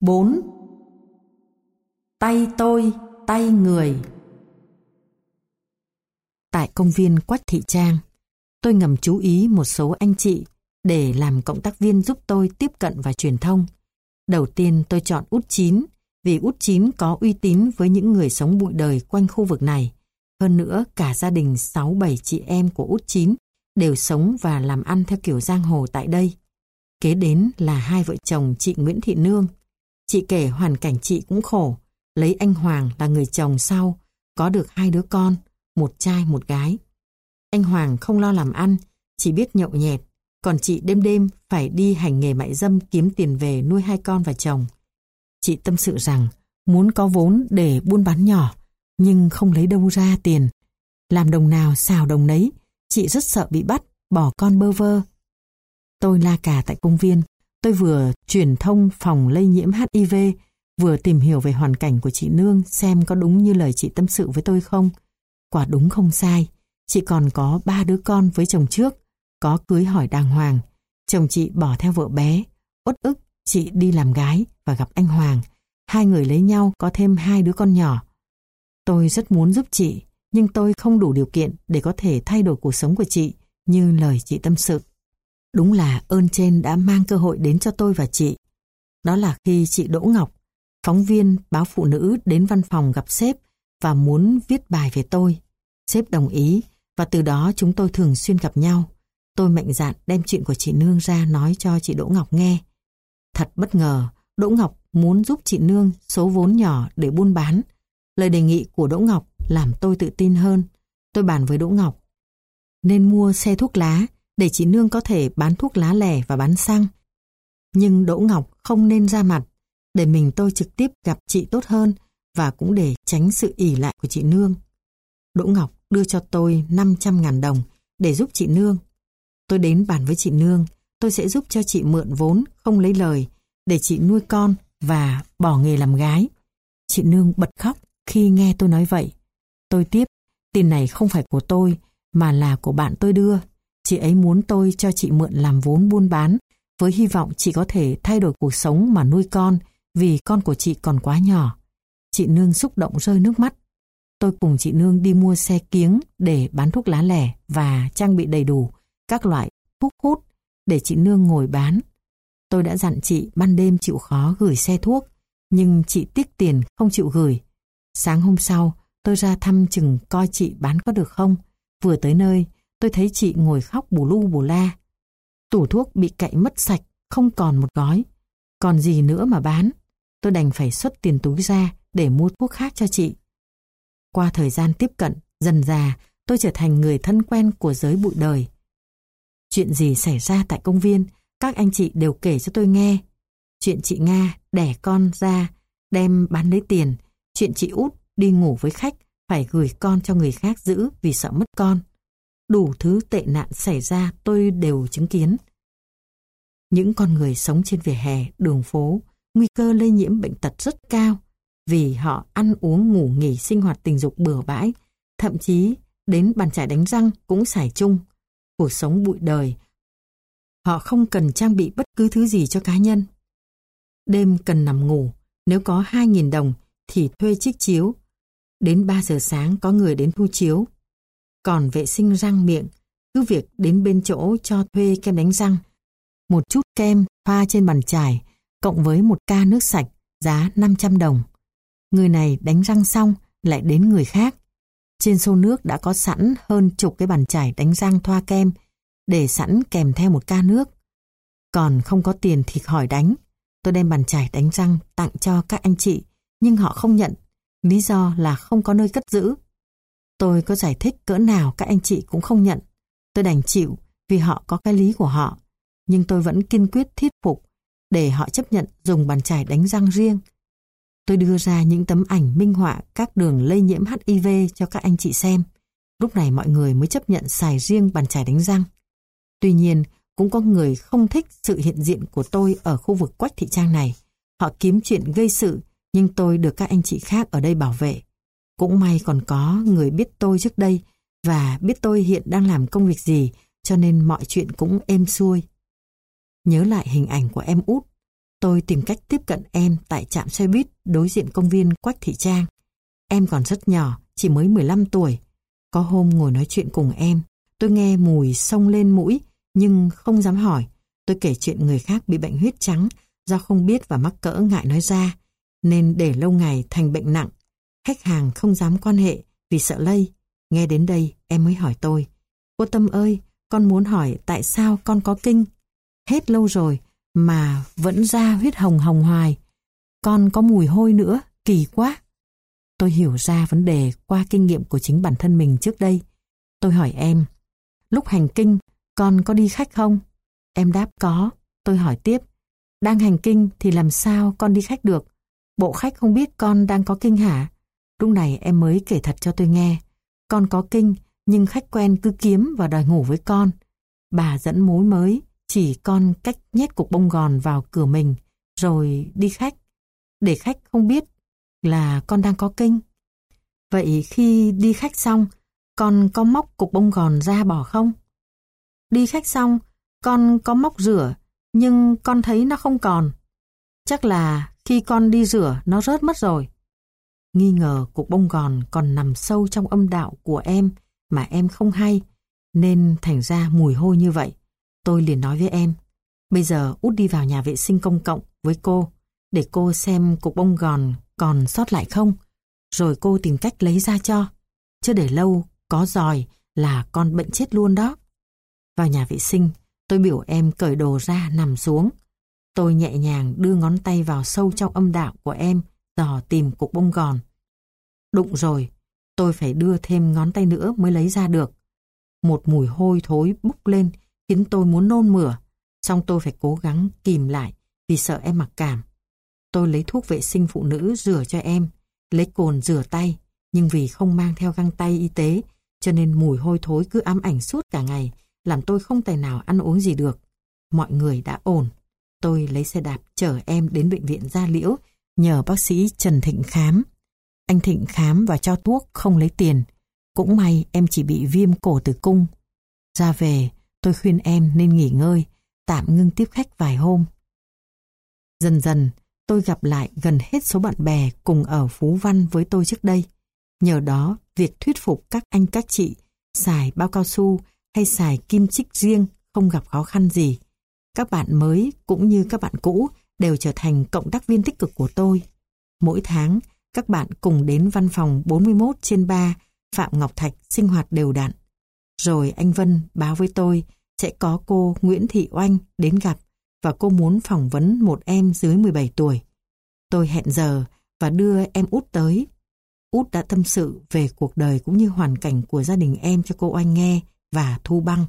4. Tay tôi, tay người Tại công viên Quách Thị Trang, tôi ngầm chú ý một số anh chị để làm cộng tác viên giúp tôi tiếp cận và truyền thông. Đầu tiên tôi chọn út chín vì út chín có uy tín với những người sống bụi đời quanh khu vực này. Hơn nữa, cả gia đình 6-7 chị em của út chín đều sống và làm ăn theo kiểu giang hồ tại đây. Kế đến là hai vợ chồng chị Nguyễn Thị Nương. Chị kể hoàn cảnh chị cũng khổ, lấy anh Hoàng là người chồng sau, có được hai đứa con, một trai một gái. Anh Hoàng không lo làm ăn, chỉ biết nhậu nhẹt, còn chị đêm đêm phải đi hành nghề mại dâm kiếm tiền về nuôi hai con và chồng. Chị tâm sự rằng muốn có vốn để buôn bán nhỏ, nhưng không lấy đâu ra tiền. Làm đồng nào xào đồng nấy, chị rất sợ bị bắt, bỏ con bơ vơ. Tôi la cà tại công viên, tôi vừa truyền thông phòng lây nhiễm HIV, vừa tìm hiểu về hoàn cảnh của chị Nương xem có đúng như lời chị tâm sự với tôi không. Quả đúng không sai, chị còn có ba đứa con với chồng trước, có cưới hỏi đàng hoàng. Chồng chị bỏ theo vợ bé, uất ức chị đi làm gái và gặp anh Hoàng. Hai người lấy nhau có thêm hai đứa con nhỏ. Tôi rất muốn giúp chị, nhưng tôi không đủ điều kiện để có thể thay đổi cuộc sống của chị như lời chị tâm sự. Đúng là ơn trên đã mang cơ hội đến cho tôi và chị. Đó là khi chị Đỗ Ngọc, phóng viên báo phụ nữ đến văn phòng gặp sếp và muốn viết bài về tôi. Sếp đồng ý và từ đó chúng tôi thường xuyên gặp nhau. Tôi mạnh dạn đem chuyện của chị Nương ra nói cho chị Đỗ Ngọc nghe. Thật bất ngờ, Đỗ Ngọc muốn giúp chị Nương số vốn nhỏ để buôn bán. Lời đề nghị của Đỗ Ngọc làm tôi tự tin hơn. Tôi bàn với Đỗ Ngọc. Nên mua xe thuốc lá để chị Nương có thể bán thuốc lá lẻ và bán xăng. Nhưng Đỗ Ngọc không nên ra mặt, để mình tôi trực tiếp gặp chị tốt hơn và cũng để tránh sự ỉ lại của chị Nương. Đỗ Ngọc đưa cho tôi 500.000 đồng để giúp chị Nương. Tôi đến bàn với chị Nương, tôi sẽ giúp cho chị mượn vốn, không lấy lời, để chị nuôi con và bỏ nghề làm gái. Chị Nương bật khóc khi nghe tôi nói vậy. Tôi tiếp, tiền này không phải của tôi, mà là của bạn tôi đưa. Chị ấy muốn tôi cho chị mượn làm vốn buôn bán, với hy vọng chị có thể thay đổi cuộc sống mà nuôi con, vì con của chị còn quá nhỏ. Chị Nương xúc động rơi nước mắt. Tôi cùng chị Nương đi mua xe kiếng để bán thuốc lá lẻ và trang bị đầy đủ các loại thuốc hút để chị Nương ngồi bán. Tôi đã dặn chị ban đêm chịu khó gửi xe thuốc, nhưng chị tiếc tiền không chịu gửi. Sáng hôm sau, tôi ra thăm chừng coi chị bán có được không. Vừa tới nơi, tôi thấy chị ngồi khóc bù lu bù la. Tủ thuốc bị cậy mất sạch, không còn một gói. Còn gì nữa mà bán? Tôi đành phải xuất tiền túi ra để mua thuốc khác cho chị. Qua thời gian tiếp cận, dần già, tôi trở thành người thân quen của giới bụi đời. Chuyện gì xảy ra tại công viên, các anh chị đều kể cho tôi nghe. Chuyện chị Nga đẻ con ra, đem bán lấy tiền. Chuyện chị út đi ngủ với khách, phải gửi con cho người khác giữ vì sợ mất con. Đủ thứ tệ nạn xảy ra tôi đều chứng kiến. Những con người sống trên vỉa hè, đường phố, nguy cơ lây nhiễm bệnh tật rất cao vì họ ăn uống ngủ nghỉ sinh hoạt tình dục bừa bãi, thậm chí đến bàn chải đánh răng cũng xài chung. Cuộc sống bụi đời, họ không cần trang bị bất cứ thứ gì cho cá nhân. Đêm cần nằm ngủ, nếu có 2.000 đồng thì thuê chiếc chiếu. Đến 3 giờ sáng có người đến thu chiếu. Còn vệ sinh răng miệng, cứ việc đến bên chỗ cho thuê kem đánh răng. Một chút kem pha trên bàn chải, cộng với một ca nước sạch, giá 500 đồng. Người này đánh răng xong lại đến người khác. Trên xô nước đã có sẵn hơn chục cái bàn chải đánh răng thoa kem, để sẵn kèm theo một ca nước. Còn không có tiền thì hỏi đánh. Tôi đem bàn chải đánh răng tặng cho các anh chị, nhưng họ không nhận. Lý do là không có nơi cất giữ. Tôi có giải thích cỡ nào các anh chị cũng không nhận. Tôi đành chịu vì họ có cái lý của họ. Nhưng tôi vẫn kiên quyết thuyết phục để họ chấp nhận dùng bàn chải đánh răng riêng. Tôi đưa ra những tấm ảnh minh họa các đường lây nhiễm HIV cho các anh chị xem. Lúc này mọi người mới chấp nhận xài riêng bàn chải đánh răng. Tuy nhiên, cũng có người không thích sự hiện diện của tôi ở khu vực quách thị trang này. Họ kiếm chuyện gây sự, nhưng tôi được các anh chị khác ở đây bảo vệ. Cũng may còn có người biết tôi trước đây và biết tôi hiện đang làm công việc gì, cho nên mọi chuyện cũng êm xuôi. Nhớ lại hình ảnh của em út, Tôi tìm cách tiếp cận em tại trạm xe buýt đối diện công viên Quách Thị Trang. Em còn rất nhỏ, chỉ mới 15 tuổi. Có hôm ngồi nói chuyện cùng em, tôi nghe mùi sông lên mũi, nhưng không dám hỏi. Tôi kể chuyện người khác bị bệnh huyết trắng do không biết và mắc cỡ ngại nói ra, nên để lâu ngày thành bệnh nặng. Khách hàng không dám quan hệ vì sợ lây. Nghe đến đây em mới hỏi tôi. Cô Tâm ơi, con muốn hỏi tại sao con có kinh? Hết lâu rồi mà vẫn ra huyết hồng hồng hoài. Con có mùi hôi nữa, kỳ quá. Tôi hiểu ra vấn đề qua kinh nghiệm của chính bản thân mình trước đây. Tôi hỏi em, lúc hành kinh, con có đi khách không? Em đáp có. Tôi hỏi tiếp, đang hành kinh thì làm sao con đi khách được? Bộ khách không biết con đang có kinh hả? Lúc này em mới kể thật cho tôi nghe. Con có kinh, nhưng khách quen cứ kiếm và đòi ngủ với con. Bà dẫn mối mới, chỉ con cách nhét cục bông gòn vào cửa mình, rồi đi khách. Để khách không biết là con đang có kinh. Vậy khi đi khách xong, con có móc cục bông gòn ra bỏ không? Đi khách xong, con có móc rửa, nhưng con thấy nó không còn. Chắc là khi con đi rửa nó rớt mất rồi. Nghi ngờ cục bông gòn còn nằm sâu trong âm đạo của em mà em không hay, nên thành ra mùi hôi như vậy. Tôi liền nói với em, bây giờ út đi vào nhà vệ sinh công cộng với cô, để cô xem cục bông gòn còn sót lại không, rồi cô tìm cách lấy ra cho. Chứ để lâu, có giòi là con bệnh chết luôn đó. Vào nhà vệ sinh, tôi biểu em cởi đồ ra nằm xuống. Tôi nhẹ nhàng đưa ngón tay vào sâu trong âm đạo của em, dò tìm cục bông gòn. Đụng rồi, tôi phải đưa thêm ngón tay nữa mới lấy ra được. Một mùi hôi thối bốc lên khiến tôi muốn nôn mửa, xong tôi phải cố gắng kìm lại vì sợ em mặc cảm. Tôi lấy thuốc vệ sinh phụ nữ rửa cho em, lấy cồn rửa tay, nhưng vì không mang theo găng tay y tế, cho nên mùi hôi thối cứ ám ảnh suốt cả ngày, làm tôi không tài nào ăn uống gì được. Mọi người đã ổn. Tôi lấy xe đạp chở em đến bệnh viện Gia Liễu, nhờ bác sĩ Trần Thịnh khám. Anh Thịnh khám và cho thuốc không lấy tiền. Cũng may em chỉ bị viêm cổ tử cung. Ra về, tôi khuyên em nên nghỉ ngơi, tạm ngưng tiếp khách vài hôm. Dần dần, tôi gặp lại gần hết số bạn bè cùng ở Phú Văn với tôi trước đây. Nhờ đó, việc thuyết phục các anh các chị xài bao cao su hay xài kim chích riêng không gặp khó khăn gì. Các bạn mới cũng như các bạn cũ đều trở thành cộng tác viên tích cực của tôi. Mỗi tháng, các bạn cùng đến văn phòng 41 trên 3 Phạm Ngọc Thạch sinh hoạt đều đặn. Rồi anh Vân báo với tôi sẽ có cô Nguyễn Thị Oanh đến gặp và cô muốn phỏng vấn một em dưới 17 tuổi. Tôi hẹn giờ và đưa em út tới. Út đã tâm sự về cuộc đời cũng như hoàn cảnh của gia đình em cho cô Oanh nghe và thu băng.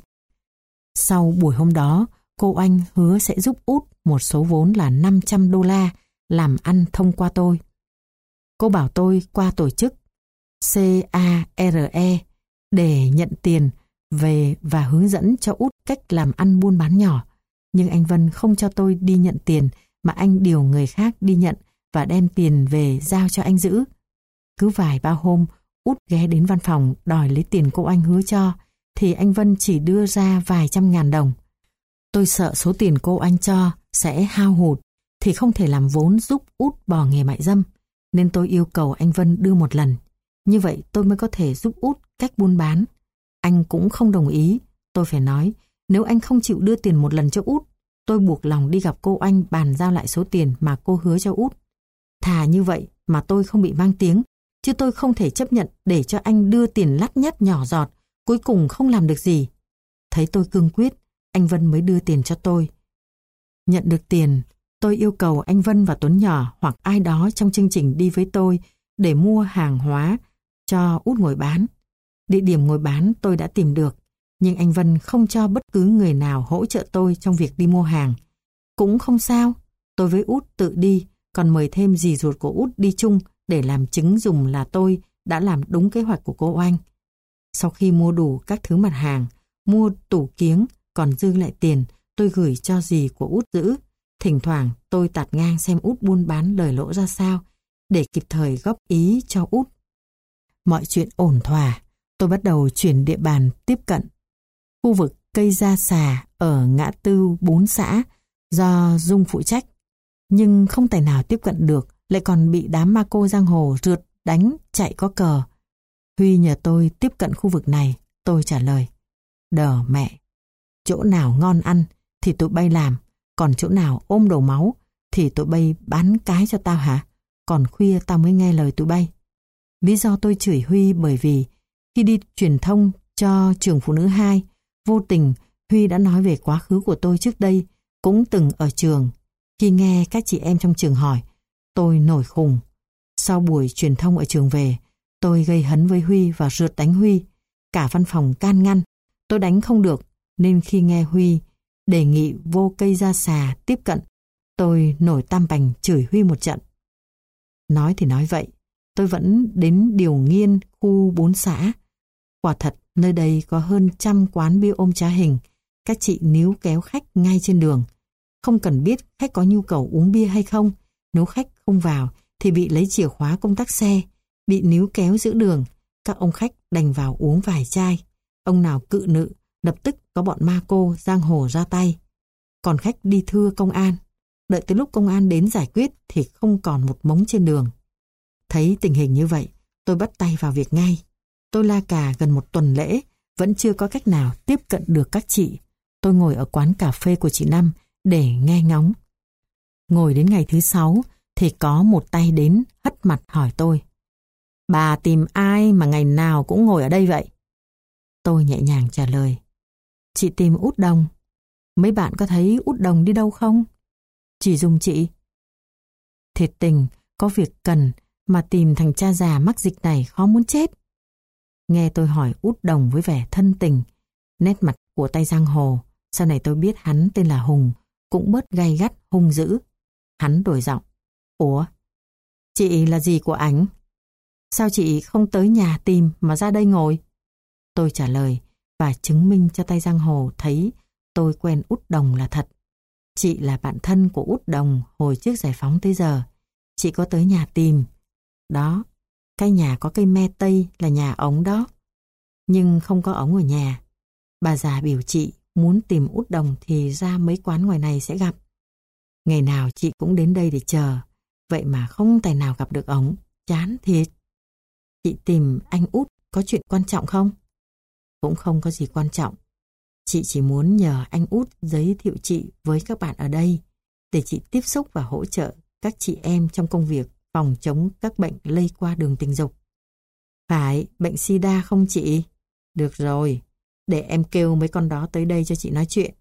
Sau buổi hôm đó, cô anh hứa sẽ giúp út một số vốn là 500 đô la làm ăn thông qua tôi. Cô bảo tôi qua tổ chức CARE để nhận tiền về và hướng dẫn cho út cách làm ăn buôn bán nhỏ. Nhưng anh Vân không cho tôi đi nhận tiền mà anh điều người khác đi nhận và đem tiền về giao cho anh giữ. Cứ vài ba hôm, út ghé đến văn phòng đòi lấy tiền cô anh hứa cho, thì anh Vân chỉ đưa ra vài trăm ngàn đồng. Tôi sợ số tiền cô anh cho sẽ hao hụt, thì không thể làm vốn giúp út bỏ nghề mại dâm, nên tôi yêu cầu anh Vân đưa một lần. Như vậy tôi mới có thể giúp út cách buôn bán. Anh cũng không đồng ý, tôi phải nói, nếu anh không chịu đưa tiền một lần cho út, tôi buộc lòng đi gặp cô anh bàn giao lại số tiền mà cô hứa cho út. Thà như vậy mà tôi không bị mang tiếng, chứ tôi không thể chấp nhận để cho anh đưa tiền lắt nhắt nhỏ giọt, cuối cùng không làm được gì. Thấy tôi cương quyết, anh Vân mới đưa tiền cho tôi. Nhận được tiền, tôi yêu cầu anh Vân và Tuấn Nhỏ hoặc ai đó trong chương trình đi với tôi để mua hàng hóa cho út ngồi bán. Địa điểm ngồi bán tôi đã tìm được, nhưng anh Vân không cho bất cứ người nào hỗ trợ tôi trong việc đi mua hàng. Cũng không sao, tôi với út tự đi, còn mời thêm dì ruột của út đi chung để làm chứng dùng là tôi đã làm đúng kế hoạch của cô Oanh. Sau khi mua đủ các thứ mặt hàng, mua tủ kiếng, còn dư lại tiền, tôi gửi cho dì của út giữ. Thỉnh thoảng tôi tạt ngang xem út buôn bán lời lỗ ra sao, để kịp thời góp ý cho út. Mọi chuyện ổn thỏa, tôi bắt đầu chuyển địa bàn tiếp cận. Khu vực cây da xà ở ngã tư bốn xã do Dung phụ trách. Nhưng không tài nào tiếp cận được, lại còn bị đám ma cô giang hồ rượt, đánh, chạy có cờ. Huy nhờ tôi tiếp cận khu vực này, tôi trả lời. Đờ mẹ, chỗ nào ngon ăn thì tụi bay làm, còn chỗ nào ôm đầu máu thì tụi bay bán cái cho tao hả? Còn khuya tao mới nghe lời tụi bay. Lý do tôi chửi Huy bởi vì khi đi truyền thông cho trường phụ nữ 2, vô tình Huy đã nói về quá khứ của tôi trước đây, cũng từng ở trường. Khi nghe các chị em trong trường hỏi, tôi nổi khùng. Sau buổi truyền thông ở trường về, tôi gây hấn với Huy và rượt đánh Huy. Cả văn phòng can ngăn, tôi đánh không được, nên khi nghe Huy đề nghị vô cây ra xà tiếp cận, tôi nổi tam bành chửi Huy một trận. Nói thì nói vậy, tôi vẫn đến điều nghiên khu bốn xã. Quả thật, nơi đây có hơn trăm quán bia ôm trá hình, các chị níu kéo khách ngay trên đường. Không cần biết khách có nhu cầu uống bia hay không, nếu khách không vào thì bị lấy chìa khóa công tắc xe, bị níu kéo giữa đường, các ông khách đành vào uống vài chai. Ông nào cự nữ lập tức có bọn ma cô giang hồ ra tay. Còn khách đi thưa công an, đợi tới lúc công an đến giải quyết thì không còn một mống trên đường. Thấy tình hình như vậy, tôi bắt tay vào việc ngay. Tôi la cà gần một tuần lễ, vẫn chưa có cách nào tiếp cận được các chị. Tôi ngồi ở quán cà phê của chị Năm để nghe ngóng. Ngồi đến ngày thứ sáu thì có một tay đến hất mặt hỏi tôi. Bà tìm ai mà ngày nào cũng ngồi ở đây vậy? Tôi nhẹ nhàng trả lời. Chị tìm út đồng. Mấy bạn có thấy út đồng đi đâu không? Chỉ dùng chị. Thiệt tình, có việc cần mà tìm thằng cha già mắc dịch này khó muốn chết. Nghe tôi hỏi út đồng với vẻ thân tình, nét mặt của tay giang hồ, sau này tôi biết hắn tên là Hùng, cũng bớt gay gắt hung dữ. Hắn đổi giọng. Ủa? Chị là gì của ảnh? Sao chị không tới nhà tìm mà ra đây ngồi? Tôi trả lời và chứng minh cho tay giang hồ thấy tôi quen út đồng là thật. Chị là bạn thân của út đồng hồi trước giải phóng tới giờ. Chị có tới nhà tìm. Đó, cái nhà có cây me tây là nhà ống đó. Nhưng không có ống ở nhà. Bà già biểu chị muốn tìm út đồng thì ra mấy quán ngoài này sẽ gặp. Ngày nào chị cũng đến đây để chờ. Vậy mà không tài nào gặp được ống. Chán thiệt. Chị tìm anh út có chuyện quan trọng không? Cũng không có gì quan trọng. Chị chỉ muốn nhờ anh út giới thiệu chị với các bạn ở đây để chị tiếp xúc và hỗ trợ các chị em trong công việc phòng chống các bệnh lây qua đường tình dục. Phải, bệnh sida không chị? Được rồi, để em kêu mấy con đó tới đây cho chị nói chuyện.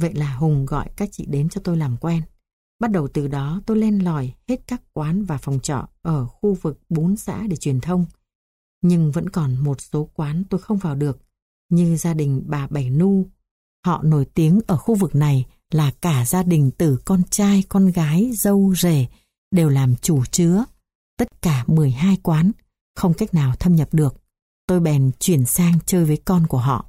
Vậy là Hùng gọi các chị đến cho tôi làm quen. Bắt đầu từ đó tôi len lỏi hết các quán và phòng trọ ở khu vực bốn xã để truyền thông. Nhưng vẫn còn một số quán tôi không vào được, như gia đình bà Bảy Nu. Họ nổi tiếng ở khu vực này là cả gia đình từ con trai, con gái, dâu, rể đều làm chủ chứa. Tất cả 12 quán, không cách nào thâm nhập được. Tôi bèn chuyển sang chơi với con của họ.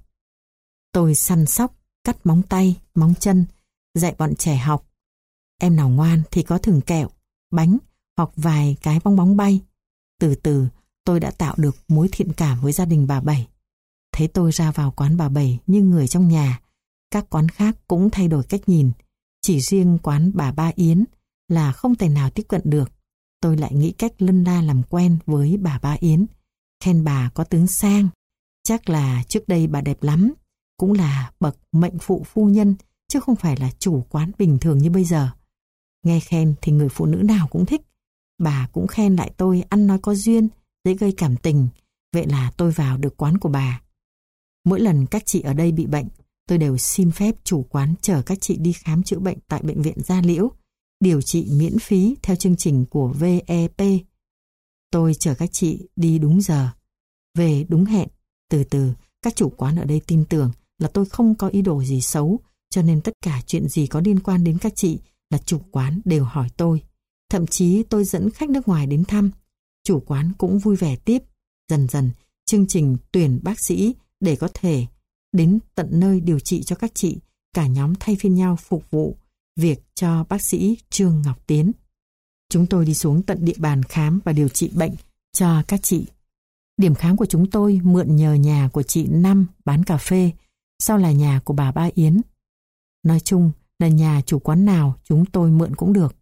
Tôi săn sóc, cắt móng tay, móng chân, dạy bọn trẻ học. Em nào ngoan thì có thừng kẹo, bánh hoặc vài cái bong bóng bay. Từ từ, tôi đã tạo được mối thiện cảm với gia đình bà Bảy. Thấy tôi ra vào quán bà Bảy như người trong nhà, các quán khác cũng thay đổi cách nhìn. Chỉ riêng quán bà Ba Yến là không thể nào tiếp cận được. Tôi lại nghĩ cách lân la làm quen với bà Ba Yến. Khen bà có tướng sang. Chắc là trước đây bà đẹp lắm. Cũng là bậc mệnh phụ phu nhân, chứ không phải là chủ quán bình thường như bây giờ. Nghe khen thì người phụ nữ nào cũng thích. Bà cũng khen lại tôi ăn nói có duyên, dễ gây cảm tình. Vậy là tôi vào được quán của bà. Mỗi lần các chị ở đây bị bệnh, tôi đều xin phép chủ quán chở các chị đi khám chữa bệnh tại bệnh viện Gia Liễu, điều trị miễn phí theo chương trình của VEP. Tôi chở các chị đi đúng giờ, về đúng hẹn. Từ từ, các chủ quán ở đây tin tưởng là tôi không có ý đồ gì xấu, cho nên tất cả chuyện gì có liên quan đến các chị là chủ quán đều hỏi tôi. Thậm chí tôi dẫn khách nước ngoài đến thăm. Chủ quán cũng vui vẻ tiếp. Dần dần, chương trình tuyển bác sĩ để có thể đến tận nơi điều trị cho các chị, cả nhóm thay phiên nhau phục vụ việc cho bác sĩ Trương Ngọc Tiến. Chúng tôi đi xuống tận địa bàn khám và điều trị bệnh cho các chị. Điểm khám của chúng tôi mượn nhờ nhà của chị Năm bán cà phê, sau là nhà của bà Ba Yến. Nói chung là nhà chủ quán nào chúng tôi mượn cũng được.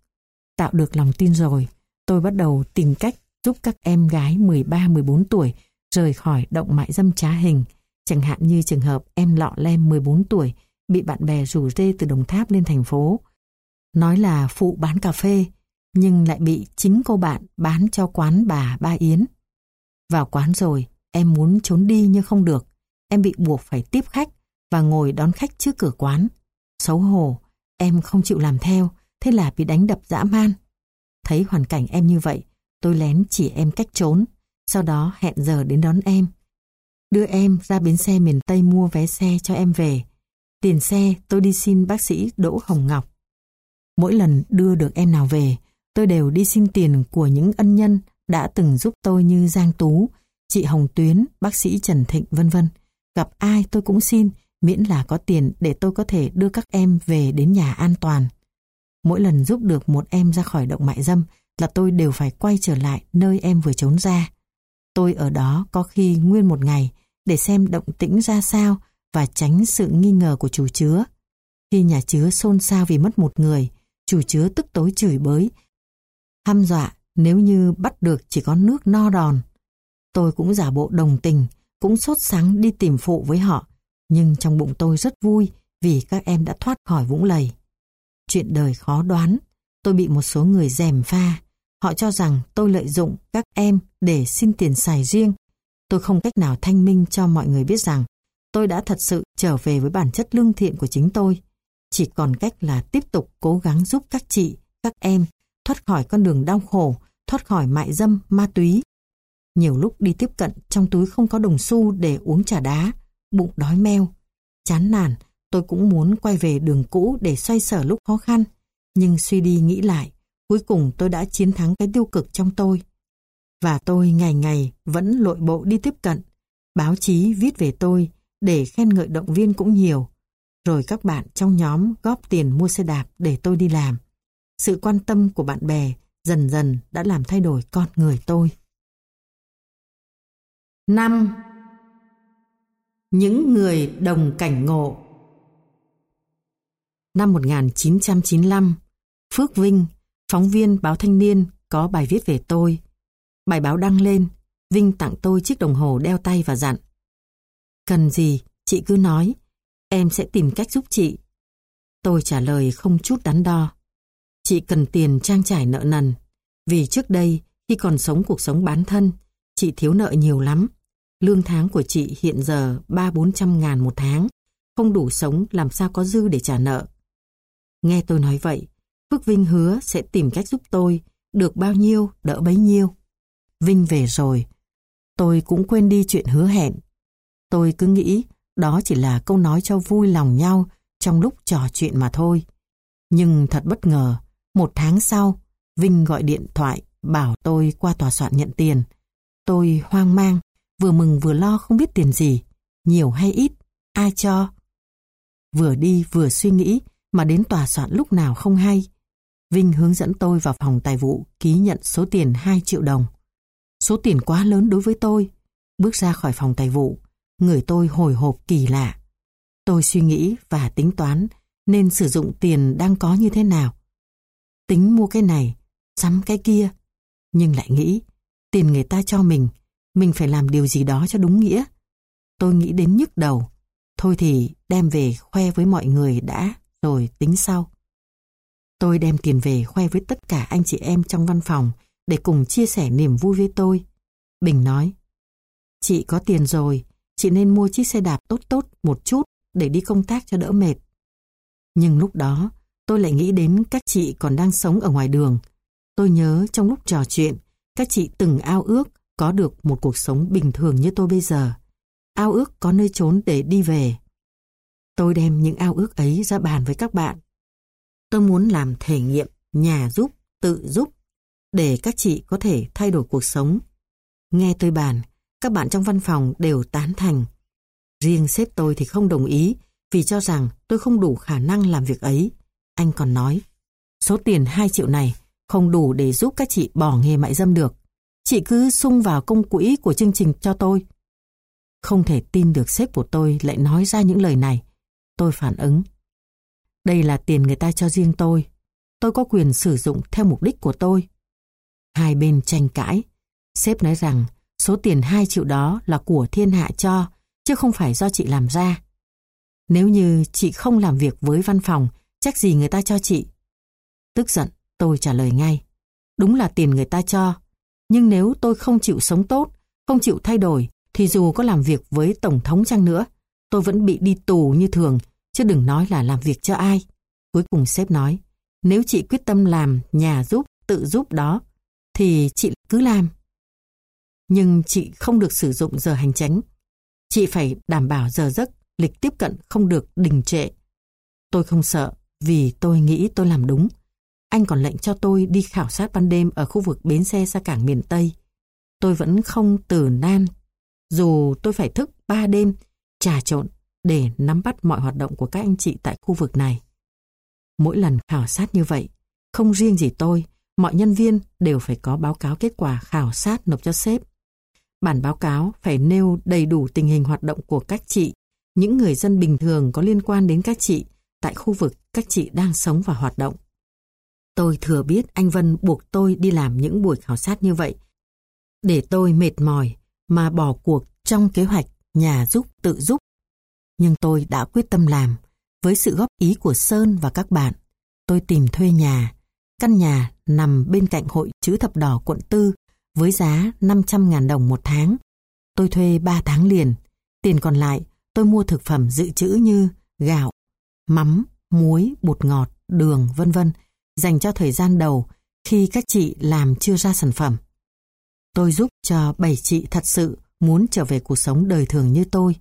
Tạo được lòng tin rồi, tôi bắt đầu tìm cách giúp các em gái 13-14 tuổi rời khỏi động mại dâm trá hình, chẳng hạn như trường hợp em lọ lem 14 tuổi bị bạn bè rủ rê từ Đồng Tháp lên thành phố. Nói là phụ bán cà phê, nhưng lại bị chính cô bạn bán cho quán bà Ba Yến. Vào quán rồi, em muốn trốn đi nhưng không được. Em bị buộc phải tiếp khách và ngồi đón khách trước cửa quán. Xấu hổ, em không chịu làm theo, thế là bị đánh đập dã man. Thấy hoàn cảnh em như vậy, tôi lén chỉ em cách trốn, sau đó hẹn giờ đến đón em. Đưa em ra bến xe miền Tây mua vé xe cho em về. Tiền xe tôi đi xin bác sĩ Đỗ Hồng Ngọc. Mỗi lần đưa được em nào về, tôi đều đi xin tiền của những ân nhân đã từng giúp tôi như Giang Tú, chị Hồng Tuyến, bác sĩ Trần Thịnh vân vân. Gặp ai tôi cũng xin, miễn là có tiền để tôi có thể đưa các em về đến nhà an toàn. Mỗi lần giúp được một em ra khỏi động mại dâm là tôi đều phải quay trở lại nơi em vừa trốn ra. Tôi ở đó có khi nguyên một ngày để xem động tĩnh ra sao và tránh sự nghi ngờ của chủ chứa. Khi nhà chứa xôn xao vì mất một người, chủ chứa tức tối chửi bới, hăm dọa nếu như bắt được chỉ có nước no đòn. Tôi cũng giả bộ đồng tình, cũng sốt sáng đi tìm phụ với họ, nhưng trong bụng tôi rất vui vì các em đã thoát khỏi vũng lầy. Chuyện đời khó đoán, tôi bị một số người dèm pha. Họ cho rằng tôi lợi dụng các em để xin tiền xài riêng. Tôi không cách nào thanh minh cho mọi người biết rằng tôi đã thật sự trở về với bản chất lương thiện của chính tôi. Chỉ còn cách là tiếp tục cố gắng giúp các chị, các em thoát khỏi con đường đau khổ, thoát khỏi mại dâm, ma túy. Nhiều lúc đi tiếp cận trong túi không có đồng xu để uống trà đá, bụng đói meo. Chán nản, tôi cũng muốn quay về đường cũ để xoay sở lúc khó khăn. Nhưng suy đi nghĩ lại, cuối cùng tôi đã chiến thắng cái tiêu cực trong tôi. Và tôi ngày ngày vẫn lội bộ đi tiếp cận. Báo chí viết về tôi để khen ngợi động viên cũng nhiều. Rồi các bạn trong nhóm góp tiền mua xe đạp để tôi đi làm. Sự quan tâm của bạn bè dần dần đã làm thay đổi con người tôi. 5. Những người đồng cảnh ngộ Năm 1995, Phước Vinh, phóng viên báo Thanh niên có bài viết về tôi. Bài báo đăng lên, Vinh tặng tôi chiếc đồng hồ đeo tay và dặn. Cần gì, chị cứ nói, em sẽ tìm cách giúp chị. Tôi trả lời không chút đắn đo. Chị cần tiền trang trải nợ nần, vì trước đây khi còn sống cuộc sống bán thân, chị thiếu nợ nhiều lắm. Lương tháng của chị hiện giờ ba bốn trăm ngàn một tháng, không đủ sống làm sao có dư để trả nợ. Nghe tôi nói vậy, Phước Vinh hứa sẽ tìm cách giúp tôi, được bao nhiêu đỡ bấy nhiêu. Vinh về rồi, tôi cũng quên đi chuyện hứa hẹn. Tôi cứ nghĩ đó chỉ là câu nói cho vui lòng nhau trong lúc trò chuyện mà thôi. Nhưng thật bất ngờ, một tháng sau, Vinh gọi điện thoại bảo tôi qua tòa soạn nhận tiền. Tôi hoang mang, vừa mừng vừa lo không biết tiền gì, nhiều hay ít, ai cho. Vừa đi vừa suy nghĩ mà đến tòa soạn lúc nào không hay. Vinh hướng dẫn tôi vào phòng tài vụ ký nhận số tiền 2 triệu đồng. Số tiền quá lớn đối với tôi. Bước ra khỏi phòng tài vụ, người tôi hồi hộp kỳ lạ. Tôi suy nghĩ và tính toán nên sử dụng tiền đang có như thế nào. Tính mua cái này, sắm cái kia. Nhưng lại nghĩ, tiền người ta cho mình, mình phải làm điều gì đó cho đúng nghĩa. Tôi nghĩ đến nhức đầu. Thôi thì đem về khoe với mọi người đã, rồi tính sau. Tôi đem tiền về khoe với tất cả anh chị em trong văn phòng để cùng chia sẻ niềm vui với tôi. Bình nói, chị có tiền rồi, chị nên mua chiếc xe đạp tốt tốt một chút để đi công tác cho đỡ mệt. Nhưng lúc đó, tôi lại nghĩ đến các chị còn đang sống ở ngoài đường. Tôi nhớ trong lúc trò chuyện, các chị từng ao ước có được một cuộc sống bình thường như tôi bây giờ. Ao ước có nơi trốn để đi về. Tôi đem những ao ước ấy ra bàn với các bạn. Tôi muốn làm thể nghiệm nhà giúp, tự giúp để các chị có thể thay đổi cuộc sống. Nghe tôi bàn, các bạn trong văn phòng đều tán thành. Riêng sếp tôi thì không đồng ý vì cho rằng tôi không đủ khả năng làm việc ấy. Anh còn nói, số tiền 2 triệu này không đủ để giúp các chị bỏ nghề mại dâm được. Chị cứ sung vào công quỹ của chương trình cho tôi. Không thể tin được sếp của tôi lại nói ra những lời này. Tôi phản ứng. Đây là tiền người ta cho riêng tôi. Tôi có quyền sử dụng theo mục đích của tôi. Hai bên tranh cãi. Sếp nói rằng số tiền 2 triệu đó là của thiên hạ cho, chứ không phải do chị làm ra. Nếu như chị không làm việc với văn phòng, chắc gì người ta cho chị. Tức giận, tôi trả lời ngay. Đúng là tiền người ta cho. Nhưng nếu tôi không chịu sống tốt, không chịu thay đổi, thì dù có làm việc với Tổng thống chăng nữa, tôi vẫn bị đi tù như thường, chứ đừng nói là làm việc cho ai. Cuối cùng sếp nói, nếu chị quyết tâm làm nhà giúp, tự giúp đó, thì chị cứ làm. Nhưng chị không được sử dụng giờ hành chánh. Chị phải đảm bảo giờ giấc, lịch tiếp cận không được đình trệ. Tôi không sợ, vì tôi nghĩ tôi làm đúng. Anh còn lệnh cho tôi đi khảo sát ban đêm ở khu vực bến xe ra cảng miền Tây. Tôi vẫn không từ nan, dù tôi phải thức ba đêm, trà trộn để nắm bắt mọi hoạt động của các anh chị tại khu vực này. Mỗi lần khảo sát như vậy, không riêng gì tôi, mọi nhân viên đều phải có báo cáo kết quả khảo sát nộp cho sếp. Bản báo cáo phải nêu đầy đủ tình hình hoạt động của các chị, những người dân bình thường có liên quan đến các chị tại khu vực các chị đang sống và hoạt động. Tôi thừa biết anh Vân buộc tôi đi làm những buổi khảo sát như vậy để tôi mệt mỏi mà bỏ cuộc trong kế hoạch nhà giúp tự giúp. Nhưng tôi đã quyết tâm làm với sự góp ý của Sơn và các bạn. Tôi tìm thuê nhà. Căn nhà nằm bên cạnh hội chữ thập đỏ quận tư với giá 500.000 đồng một tháng. Tôi thuê 3 tháng liền. Tiền còn lại tôi mua thực phẩm dự trữ như gạo, mắm, muối, bột ngọt, đường, vân vân dành cho thời gian đầu khi các chị làm chưa ra sản phẩm. Tôi giúp cho bảy chị thật sự muốn trở về cuộc sống đời thường như tôi.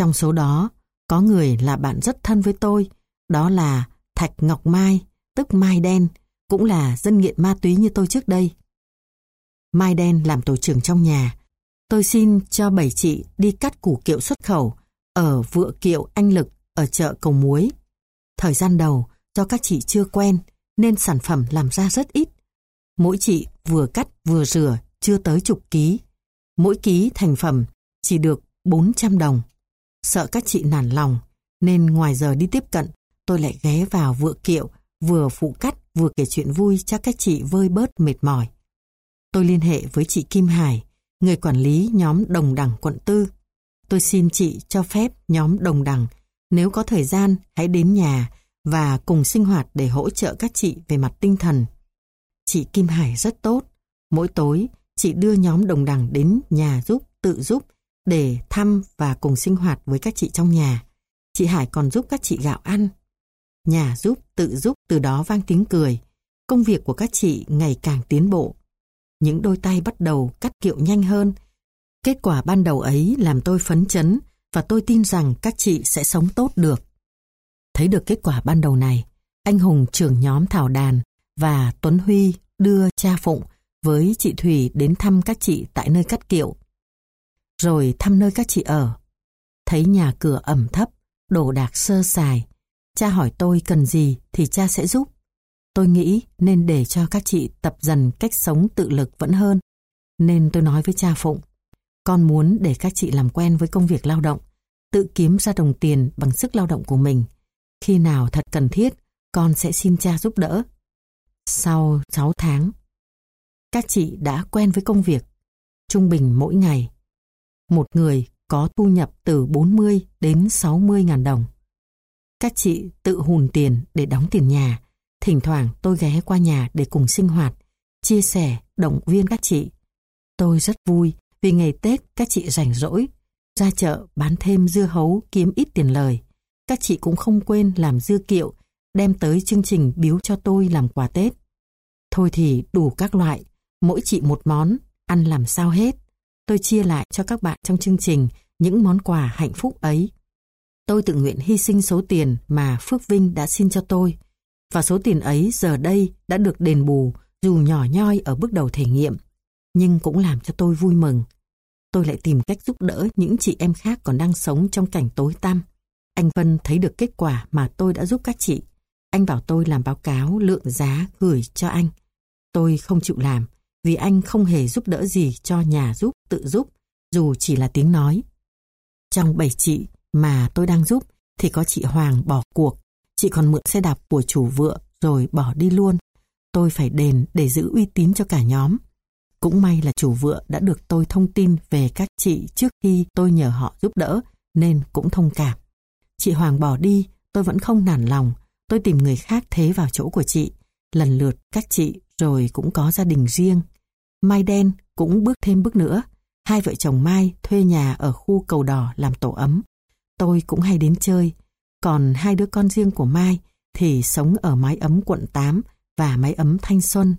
Trong số đó, có người là bạn rất thân với tôi, đó là Thạch Ngọc Mai, tức Mai Đen, cũng là dân nghiện ma túy như tôi trước đây. Mai Đen làm tổ trưởng trong nhà. Tôi xin cho bảy chị đi cắt củ kiệu xuất khẩu ở vựa kiệu anh Lực ở chợ Cầu Muối. Thời gian đầu, do các chị chưa quen, nên sản phẩm làm ra rất ít. Mỗi chị vừa cắt vừa rửa chưa tới chục ký. Mỗi ký thành phẩm chỉ được 400 đồng. Sợ các chị nản lòng, nên ngoài giờ đi tiếp cận, tôi lại ghé vào vựa kiệu, vừa phụ cắt vừa kể chuyện vui cho các chị vơi bớt mệt mỏi. Tôi liên hệ với chị Kim Hải, người quản lý nhóm Đồng Đẳng quận Tư. Tôi xin chị cho phép nhóm Đồng Đẳng, nếu có thời gian hãy đến nhà và cùng sinh hoạt để hỗ trợ các chị về mặt tinh thần. Chị Kim Hải rất tốt. Mỗi tối, chị đưa nhóm đồng đẳng đến nhà giúp, tự giúp để thăm và cùng sinh hoạt với các chị trong nhà. Chị Hải còn giúp các chị gạo ăn. Nhà giúp, tự giúp từ đó vang tiếng cười. Công việc của các chị ngày càng tiến bộ. Những đôi tay bắt đầu cắt kiệu nhanh hơn. Kết quả ban đầu ấy làm tôi phấn chấn và tôi tin rằng các chị sẽ sống tốt được. Thấy được kết quả ban đầu này, anh Hùng trưởng nhóm Thảo Đàn và Tuấn Huy đưa cha Phụng với chị Thủy đến thăm các chị tại nơi cắt kiệu. Rồi thăm nơi các chị ở. Thấy nhà cửa ẩm thấp, đồ đạc sơ sài. Cha hỏi tôi cần gì thì cha sẽ giúp. Tôi nghĩ nên để cho các chị tập dần cách sống tự lực vẫn hơn. Nên tôi nói với cha Phụng, con muốn để các chị làm quen với công việc lao động, tự kiếm ra đồng tiền bằng sức lao động của mình. Khi nào thật cần thiết, con sẽ xin cha giúp đỡ. Sau 6 tháng, các chị đã quen với công việc. Trung bình mỗi ngày, một người có thu nhập từ 40 đến 60 ngàn đồng. Các chị tự hùn tiền để đóng tiền nhà. Thỉnh thoảng tôi ghé qua nhà để cùng sinh hoạt, chia sẻ, động viên các chị. Tôi rất vui vì ngày Tết các chị rảnh rỗi, ra chợ bán thêm dưa hấu kiếm ít tiền lời. Các chị cũng không quên làm dưa kiệu, đem tới chương trình biếu cho tôi làm quà Tết. Thôi thì đủ các loại, mỗi chị một món, ăn làm sao hết. Tôi chia lại cho các bạn trong chương trình những món quà hạnh phúc ấy. Tôi tự nguyện hy sinh số tiền mà Phước Vinh đã xin cho tôi. Và số tiền ấy giờ đây đã được đền bù dù nhỏ nhoi ở bước đầu thể nghiệm, nhưng cũng làm cho tôi vui mừng. Tôi lại tìm cách giúp đỡ những chị em khác còn đang sống trong cảnh tối tăm. Anh Vân thấy được kết quả mà tôi đã giúp các chị. Anh bảo tôi làm báo cáo lượng giá gửi cho anh. Tôi không chịu làm vì anh không hề giúp đỡ gì cho nhà giúp tự giúp, dù chỉ là tiếng nói. Trong bảy chị mà tôi đang giúp thì có chị Hoàng bỏ cuộc, chị còn mượn xe đạp của chủ vựa rồi bỏ đi luôn. Tôi phải đền để giữ uy tín cho cả nhóm. Cũng may là chủ vựa đã được tôi thông tin về các chị trước khi tôi nhờ họ giúp đỡ, nên cũng thông cảm. Chị Hoàng bỏ đi, tôi vẫn không nản lòng. Tôi tìm người khác thế vào chỗ của chị. Lần lượt các chị rồi cũng có gia đình riêng. Mai Đen cũng bước thêm bước nữa. Hai vợ chồng Mai thuê nhà ở khu cầu đỏ làm tổ ấm. Tôi cũng hay đến chơi. Còn hai đứa con riêng của Mai thì sống ở mái ấm quận 8 và mái ấm thanh xuân.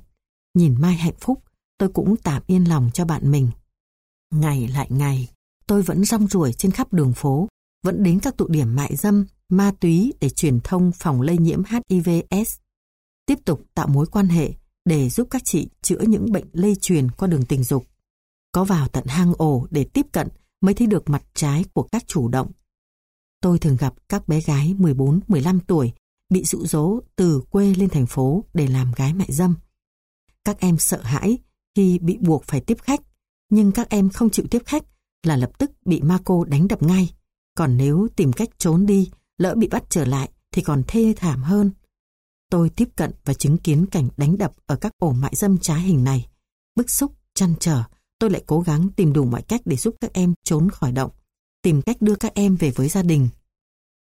Nhìn Mai hạnh phúc, tôi cũng tạm yên lòng cho bạn mình. Ngày lại ngày, tôi vẫn rong ruổi trên khắp đường phố, vẫn đến các tụ điểm mại dâm, ma túy để truyền thông phòng lây nhiễm HIV/S. Tiếp tục tạo mối quan hệ để giúp các chị chữa những bệnh lây truyền qua đường tình dục. Có vào tận hang ổ để tiếp cận mới thấy được mặt trái của các chủ động. Tôi thường gặp các bé gái 14-15 tuổi bị dụ dỗ từ quê lên thành phố để làm gái mại dâm. Các em sợ hãi khi bị buộc phải tiếp khách, nhưng các em không chịu tiếp khách là lập tức bị ma cô đánh đập ngay. Còn nếu tìm cách trốn đi, lỡ bị bắt trở lại thì còn thê thảm hơn. Tôi tiếp cận và chứng kiến cảnh đánh đập ở các ổ mại dâm trá hình này. Bức xúc, chăn trở, tôi lại cố gắng tìm đủ mọi cách để giúp các em trốn khỏi động, tìm cách đưa các em về với gia đình.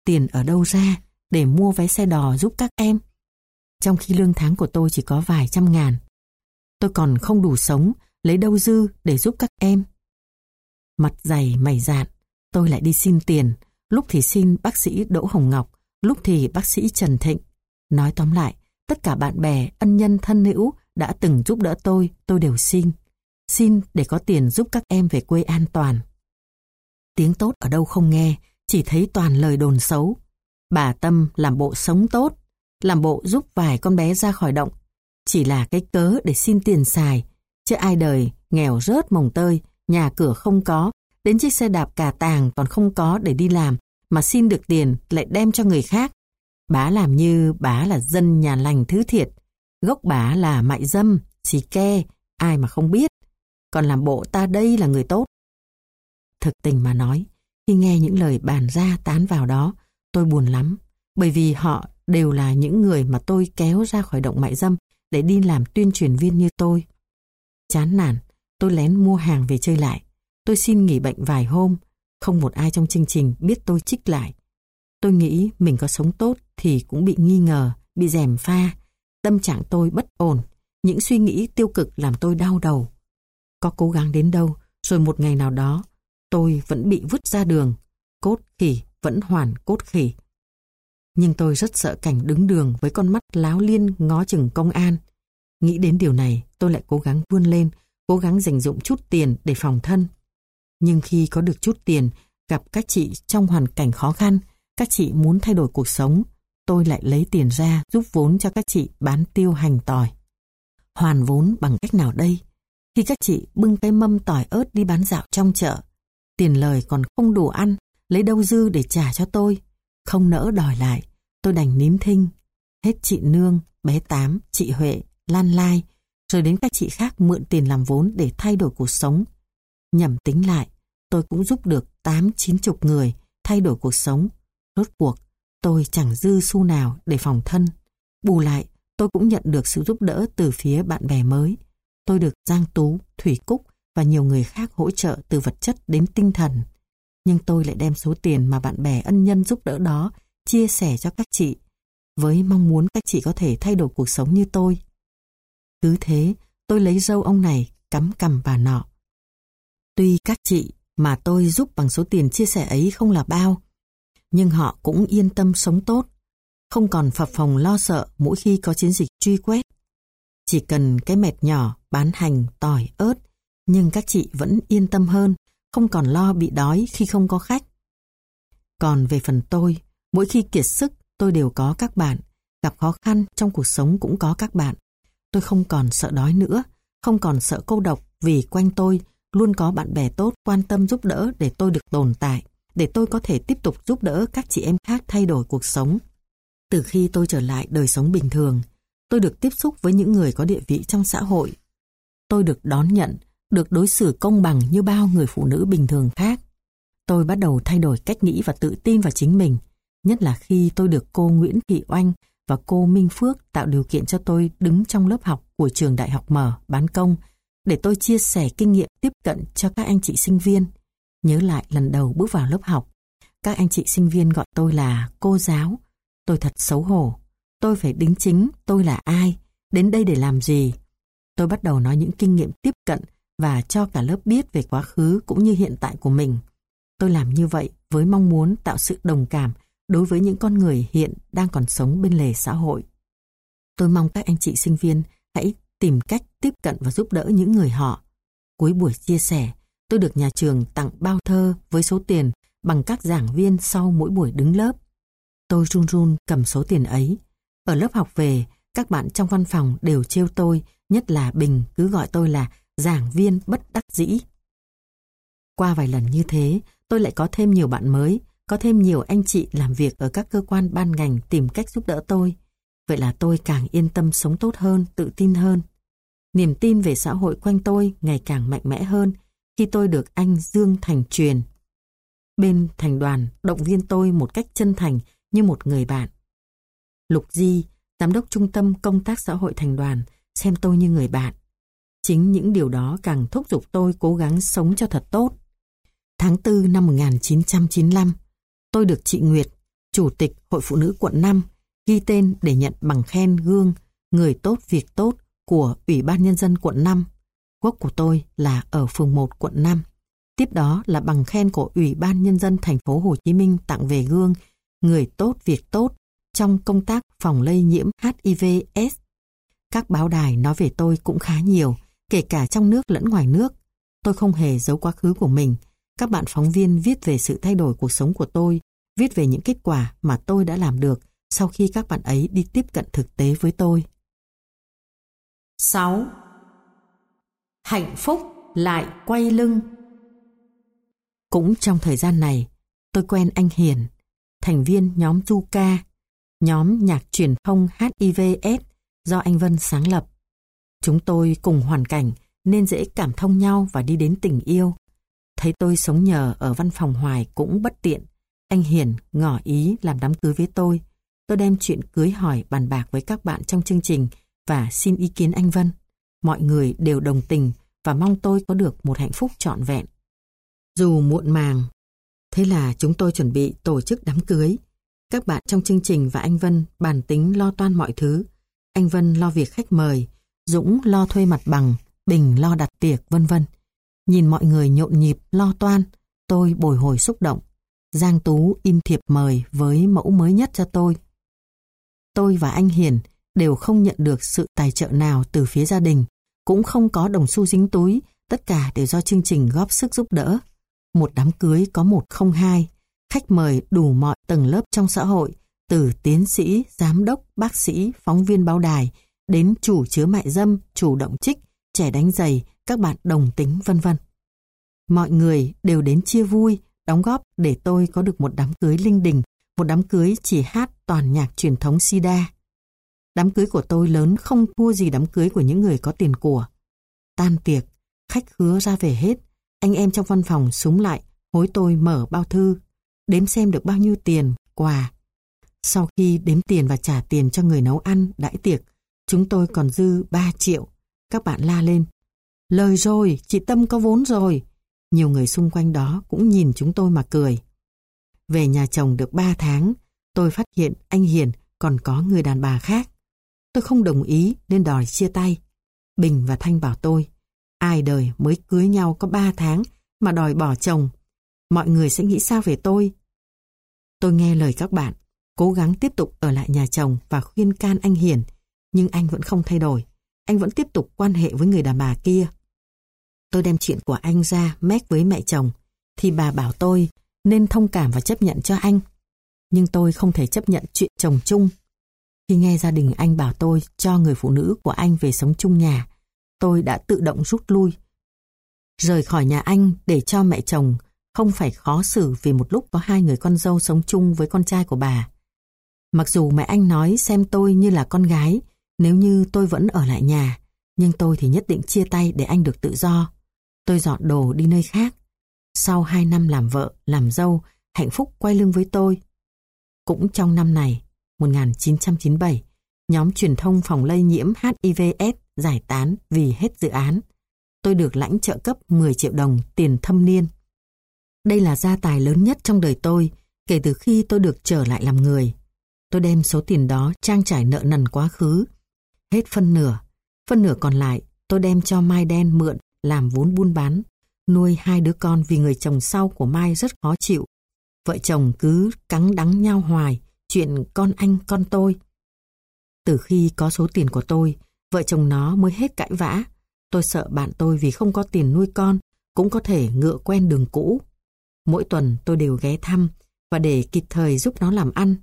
Tiền ở đâu ra để mua vé xe đò giúp các em? Trong khi lương tháng của tôi chỉ có vài trăm ngàn. Tôi còn không đủ sống, lấy đâu dư để giúp các em. Mặt dày mày dạn, tôi lại đi xin tiền, lúc thì xin bác sĩ Đỗ Hồng Ngọc, lúc thì bác sĩ Trần Thịnh. Nói tóm lại, tất cả bạn bè, ân nhân thân hữu đã từng giúp đỡ tôi, tôi đều xin. Xin để có tiền giúp các em về quê an toàn. Tiếng tốt ở đâu không nghe, chỉ thấy toàn lời đồn xấu. Bà Tâm làm bộ sống tốt, làm bộ giúp vài con bé ra khỏi động. Chỉ là cái cớ để xin tiền xài, chứ ai đời nghèo rớt mồng tơi, nhà cửa không có, đến chiếc xe đạp cà tàng còn không có để đi làm, mà xin được tiền lại đem cho người khác. Bá làm như bá là dân nhà lành thứ thiệt, gốc bá là mại dâm, xì ke, ai mà không biết. Còn làm bộ ta đây là người tốt. Thực tình mà nói, khi nghe những lời bàn ra tán vào đó, tôi buồn lắm, bởi vì họ đều là những người mà tôi kéo ra khỏi động mại dâm để đi làm tuyên truyền viên như tôi. Chán nản, tôi lén mua hàng về chơi lại. Tôi xin nghỉ bệnh vài hôm, không một ai trong chương trình biết tôi trích lại. Tôi nghĩ mình có sống tốt thì cũng bị nghi ngờ, bị rèm pha. Tâm trạng tôi bất ổn, những suy nghĩ tiêu cực làm tôi đau đầu. Có cố gắng đến đâu, rồi một ngày nào đó, tôi vẫn bị vứt ra đường. Cốt khỉ vẫn hoàn cốt khỉ. Nhưng tôi rất sợ cảnh đứng đường với con mắt láo liên ngó chừng công an. Nghĩ đến điều này, tôi lại cố gắng vươn lên, cố gắng dành dụng chút tiền để phòng thân. Nhưng khi có được chút tiền, gặp các chị trong hoàn cảnh khó khăn, các chị muốn thay đổi cuộc sống, tôi lại lấy tiền ra giúp vốn cho các chị bán tiêu hành tỏi. Hoàn vốn bằng cách nào đây? Khi các chị bưng cái mâm tỏi ớt đi bán dạo trong chợ, tiền lời còn không đủ ăn, lấy đâu dư để trả cho tôi. Không nỡ đòi lại, tôi đành nín thinh. Hết chị Nương, bé Tám, chị Huệ, Lan Lai, rồi đến các chị khác mượn tiền làm vốn để thay đổi cuộc sống. Nhầm tính lại, tôi cũng giúp được tám chín chục người thay đổi cuộc sống. Rốt cuộc, tôi chẳng dư xu nào để phòng thân. Bù lại, tôi cũng nhận được sự giúp đỡ từ phía bạn bè mới. Tôi được Giang Tú, Thủy Cúc và nhiều người khác hỗ trợ từ vật chất đến tinh thần. Nhưng tôi lại đem số tiền mà bạn bè ân nhân giúp đỡ đó chia sẻ cho các chị, với mong muốn các chị có thể thay đổi cuộc sống như tôi. Cứ thế, tôi lấy dâu ông này cắm cằm bà nọ. Tuy các chị mà tôi giúp bằng số tiền chia sẻ ấy không là bao, nhưng họ cũng yên tâm sống tốt, không còn phập phòng lo sợ mỗi khi có chiến dịch truy quét. Chỉ cần cái mệt nhỏ bán hành, tỏi, ớt, nhưng các chị vẫn yên tâm hơn, không còn lo bị đói khi không có khách. Còn về phần tôi, mỗi khi kiệt sức tôi đều có các bạn, gặp khó khăn trong cuộc sống cũng có các bạn. Tôi không còn sợ đói nữa, không còn sợ cô độc vì quanh tôi luôn có bạn bè tốt quan tâm giúp đỡ để tôi được tồn tại, để tôi có thể tiếp tục giúp đỡ các chị em khác thay đổi cuộc sống. Từ khi tôi trở lại đời sống bình thường, tôi được tiếp xúc với những người có địa vị trong xã hội. Tôi được đón nhận, được đối xử công bằng như bao người phụ nữ bình thường khác. Tôi bắt đầu thay đổi cách nghĩ và tự tin vào chính mình. nhất là khi tôi được cô Nguyễn Thị Oanh và cô Minh Phước tạo điều kiện cho tôi đứng trong lớp học của trường Đại học Mở bán công để tôi chia sẻ kinh nghiệm tiếp cận cho các anh chị sinh viên. Nhớ lại lần đầu bước vào lớp học, các anh chị sinh viên gọi tôi là cô giáo. Tôi thật xấu hổ. Tôi phải đính chính tôi là ai, đến đây để làm gì. Tôi bắt đầu nói những kinh nghiệm tiếp cận và cho cả lớp biết về quá khứ cũng như hiện tại của mình. Tôi làm như vậy với mong muốn tạo sự đồng cảm đối với những con người hiện đang còn sống bên lề xã hội. Tôi mong các anh chị sinh viên hãy tìm cách tiếp cận và giúp đỡ những người họ. Cuối buổi chia sẻ, tôi được nhà trường tặng bao thơ với số tiền bằng các giảng viên sau mỗi buổi đứng lớp. Tôi run run cầm số tiền ấy. Ở lớp học về, các bạn trong văn phòng đều trêu tôi, nhất là Bình cứ gọi tôi là giảng viên bất đắc dĩ. Qua vài lần như thế, tôi lại có thêm nhiều bạn mới, có thêm nhiều anh chị làm việc ở các cơ quan ban ngành tìm cách giúp đỡ tôi. Vậy là tôi càng yên tâm sống tốt hơn, tự tin hơn. Niềm tin về xã hội quanh tôi ngày càng mạnh mẽ hơn khi tôi được anh Dương Thành truyền. Bên thành đoàn động viên tôi một cách chân thành như một người bạn. Lục Di, giám đốc trung tâm công tác xã hội thành đoàn, xem tôi như người bạn. Chính những điều đó càng thúc giục tôi cố gắng sống cho thật tốt. Tháng 4 năm 1995, tôi được chị Nguyệt, Chủ tịch Hội Phụ Nữ quận 5, ghi tên để nhận bằng khen gương Người tốt việc tốt của Ủy ban Nhân dân quận 5. Quốc của tôi là ở phường 1 quận 5. Tiếp đó là bằng khen của Ủy ban Nhân dân thành phố Hồ Chí Minh tặng về gương Người tốt việc tốt trong công tác phòng lây nhiễm HIV-S. Các báo đài nói về tôi cũng khá nhiều, kể cả trong nước lẫn ngoài nước. Tôi không hề giấu quá khứ của mình. Các bạn phóng viên viết về sự thay đổi cuộc sống của tôi, viết về những kết quả mà tôi đã làm được sau khi các bạn ấy đi tiếp cận thực tế với tôi. 6. Hạnh phúc lại quay lưng Cũng trong thời gian này, tôi quen anh Hiền, thành viên nhóm Zuka, nhóm nhạc truyền thông HIVS do anh Vân sáng lập. Chúng tôi cùng hoàn cảnh nên dễ cảm thông nhau và đi đến tình yêu. Thấy tôi sống nhờ ở văn phòng hoài cũng bất tiện. Anh Hiền ngỏ ý làm đám cưới với tôi. Tôi đem chuyện cưới hỏi bàn bạc với các bạn trong chương trình và xin ý kiến anh Vân. Mọi người đều đồng tình và mong tôi có được một hạnh phúc trọn vẹn. Dù muộn màng, thế là chúng tôi chuẩn bị tổ chức đám cưới. Các bạn trong chương trình và anh Vân bàn tính lo toan mọi thứ. Anh Vân lo việc khách mời, Dũng lo thuê mặt bằng, Bình lo đặt tiệc vân vân. Nhìn mọi người nhộn nhịp lo toan, tôi bồi hồi xúc động. Giang Tú in thiệp mời với mẫu mới nhất cho tôi. Tôi và anh Hiền đều không nhận được sự tài trợ nào từ phía gia đình, cũng không có đồng xu dính túi, tất cả đều do chương trình góp sức giúp đỡ. Một đám cưới có một không hai, khách mời đủ mọi tầng lớp trong xã hội, từ tiến sĩ, giám đốc, bác sĩ, phóng viên báo đài, đến chủ chứa mại dâm, chủ động trích, trẻ đánh giày, các bạn đồng tính vân vân. Mọi người đều đến chia vui, đóng góp để tôi có được một đám cưới linh đình, một đám cưới chỉ hát toàn nhạc truyền thống Sida. Đám cưới của tôi lớn không thua gì đám cưới của những người có tiền của. Tan tiệc, khách hứa ra về hết, anh em trong văn phòng súng lại, hối tôi mở bao thư, đếm xem được bao nhiêu tiền, quà. Sau khi đếm tiền và trả tiền cho người nấu ăn, đãi tiệc, chúng tôi còn dư 3 triệu. Các bạn la lên. Lời rồi, chị Tâm có vốn rồi. Nhiều người xung quanh đó cũng nhìn chúng tôi mà cười. Về nhà chồng được 3 tháng, tôi phát hiện anh Hiền còn có người đàn bà khác. Tôi không đồng ý nên đòi chia tay. Bình và Thanh bảo tôi, ai đời mới cưới nhau có 3 tháng mà đòi bỏ chồng. Mọi người sẽ nghĩ sao về tôi? Tôi nghe lời các bạn, cố gắng tiếp tục ở lại nhà chồng và khuyên can anh Hiền, nhưng anh vẫn không thay đổi. Anh vẫn tiếp tục quan hệ với người đàn bà kia. Tôi đem chuyện của anh ra mét với mẹ chồng, thì bà bảo tôi nên thông cảm và chấp nhận cho anh. Nhưng tôi không thể chấp nhận chuyện chồng chung khi nghe gia đình anh bảo tôi cho người phụ nữ của anh về sống chung nhà, tôi đã tự động rút lui. Rời khỏi nhà anh để cho mẹ chồng không phải khó xử vì một lúc có hai người con dâu sống chung với con trai của bà. Mặc dù mẹ anh nói xem tôi như là con gái, nếu như tôi vẫn ở lại nhà, nhưng tôi thì nhất định chia tay để anh được tự do. Tôi dọn đồ đi nơi khác. Sau hai năm làm vợ, làm dâu, hạnh phúc quay lưng với tôi. Cũng trong năm này, 1997, nhóm truyền thông phòng lây nhiễm HIVS giải tán vì hết dự án. Tôi được lãnh trợ cấp 10 triệu đồng tiền thâm niên. Đây là gia tài lớn nhất trong đời tôi kể từ khi tôi được trở lại làm người. Tôi đem số tiền đó trang trải nợ nần quá khứ. Hết phân nửa, phân nửa còn lại tôi đem cho Mai Đen mượn làm vốn buôn bán, nuôi hai đứa con vì người chồng sau của Mai rất khó chịu. Vợ chồng cứ cắn đắng nhau hoài, chuyện con anh con tôi. Từ khi có số tiền của tôi, vợ chồng nó mới hết cãi vã. Tôi sợ bạn tôi vì không có tiền nuôi con, cũng có thể ngựa quen đường cũ. Mỗi tuần tôi đều ghé thăm và để kịp thời giúp nó làm ăn.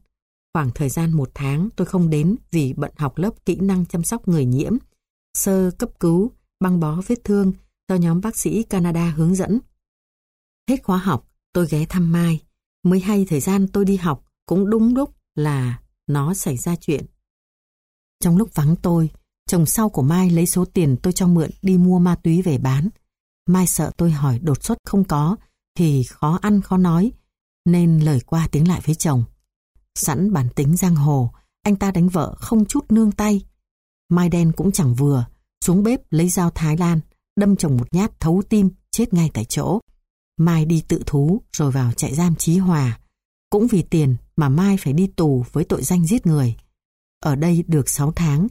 Khoảng thời gian một tháng tôi không đến vì bận học lớp kỹ năng chăm sóc người nhiễm, sơ cấp cứu, băng bó vết thương do nhóm bác sĩ Canada hướng dẫn. Hết khóa học, tôi ghé thăm Mai. Mới hay thời gian tôi đi học cũng đúng lúc là nó xảy ra chuyện. Trong lúc vắng tôi, chồng sau của Mai lấy số tiền tôi cho mượn đi mua ma túy về bán. Mai sợ tôi hỏi đột xuất không có, thì khó ăn khó nói, nên lời qua tiếng lại với chồng. Sẵn bản tính giang hồ, anh ta đánh vợ không chút nương tay. Mai đen cũng chẳng vừa, xuống bếp lấy dao Thái Lan, đâm chồng một nhát thấu tim, chết ngay tại chỗ. Mai đi tự thú rồi vào trại giam Chí Hòa. Cũng vì tiền mà Mai phải đi tù với tội danh giết người. Ở đây được 6 tháng.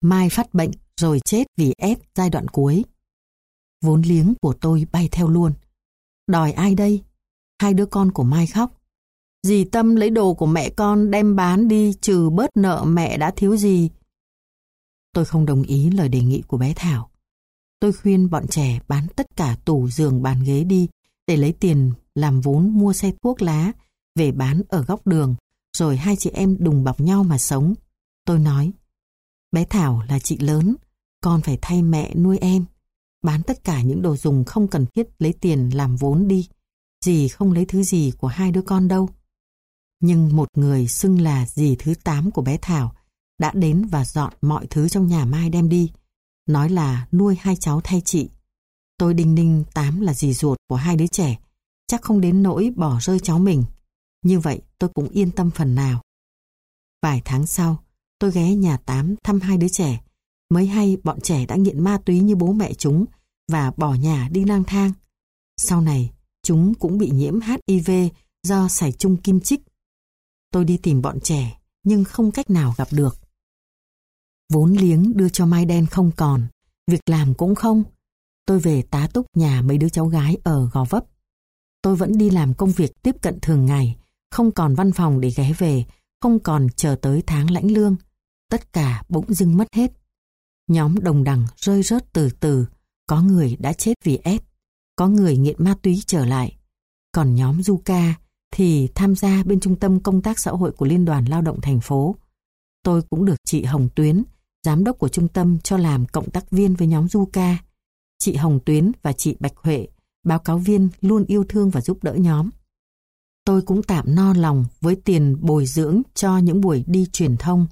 Mai phát bệnh rồi chết vì ép giai đoạn cuối. Vốn liếng của tôi bay theo luôn. Đòi ai đây? Hai đứa con của Mai khóc. Dì Tâm lấy đồ của mẹ con đem bán đi, trừ bớt nợ mẹ đã thiếu gì. Tôi không đồng ý lời đề nghị của bé Thảo. Tôi khuyên bọn trẻ bán tất cả tủ giường bàn ghế đi, để lấy tiền làm vốn mua xe thuốc lá về bán ở góc đường rồi hai chị em đùng bọc nhau mà sống. Tôi nói, bé Thảo là chị lớn, con phải thay mẹ nuôi em. Bán tất cả những đồ dùng không cần thiết lấy tiền làm vốn đi. Dì không lấy thứ gì của hai đứa con đâu. Nhưng một người xưng là dì thứ tám của bé Thảo đã đến và dọn mọi thứ trong nhà Mai đem đi. Nói là nuôi hai cháu thay chị. Tôi đinh ninh tám là dì ruột của hai đứa trẻ. Chắc không đến nỗi bỏ rơi cháu mình. Như vậy tôi cũng yên tâm phần nào. Vài tháng sau, tôi ghé nhà tám thăm hai đứa trẻ. Mới hay bọn trẻ đã nghiện ma túy như bố mẹ chúng và bỏ nhà đi lang thang. Sau này, chúng cũng bị nhiễm HIV do sảy chung kim chích. Tôi đi tìm bọn trẻ, nhưng không cách nào gặp được. Vốn liếng đưa cho Mai Đen không còn, việc làm cũng không. Tôi về tá túc nhà mấy đứa cháu gái ở Gò Vấp. Tôi vẫn đi làm công việc tiếp cận thường ngày, không còn văn phòng để ghé về, không còn chờ tới tháng lãnh lương. Tất cả bỗng dưng mất hết. Nhóm đồng đẳng rơi rớt từ từ, có người đã chết vì ép, có người nghiện ma túy trở lại. Còn nhóm du ca thì tham gia bên trung tâm công tác xã hội của Liên đoàn Lao động thành phố. Tôi cũng được chị Hồng Tuyến, giám đốc của trung tâm cho làm cộng tác viên với nhóm du ca. Chị Hồng Tuyến và chị Bạch Huệ, báo cáo viên luôn yêu thương và giúp đỡ nhóm. Tôi cũng tạm no lòng với tiền bồi dưỡng cho những buổi đi truyền thông.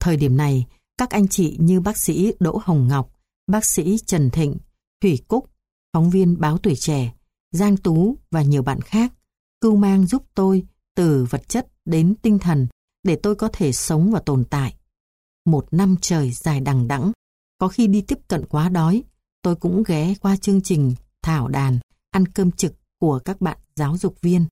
Thời điểm này, các anh chị như bác sĩ Đỗ Hồng Ngọc, bác sĩ Trần Thịnh, Thủy Cúc, phóng viên báo tuổi trẻ, Giang Tú và nhiều bạn khác cưu mang giúp tôi từ vật chất đến tinh thần để tôi có thể sống và tồn tại. Một năm trời dài đằng đẵng, có khi đi tiếp cận quá đói, tôi cũng ghé qua chương trình thảo đàn, ăn cơm trực của các bạn giáo dục viên.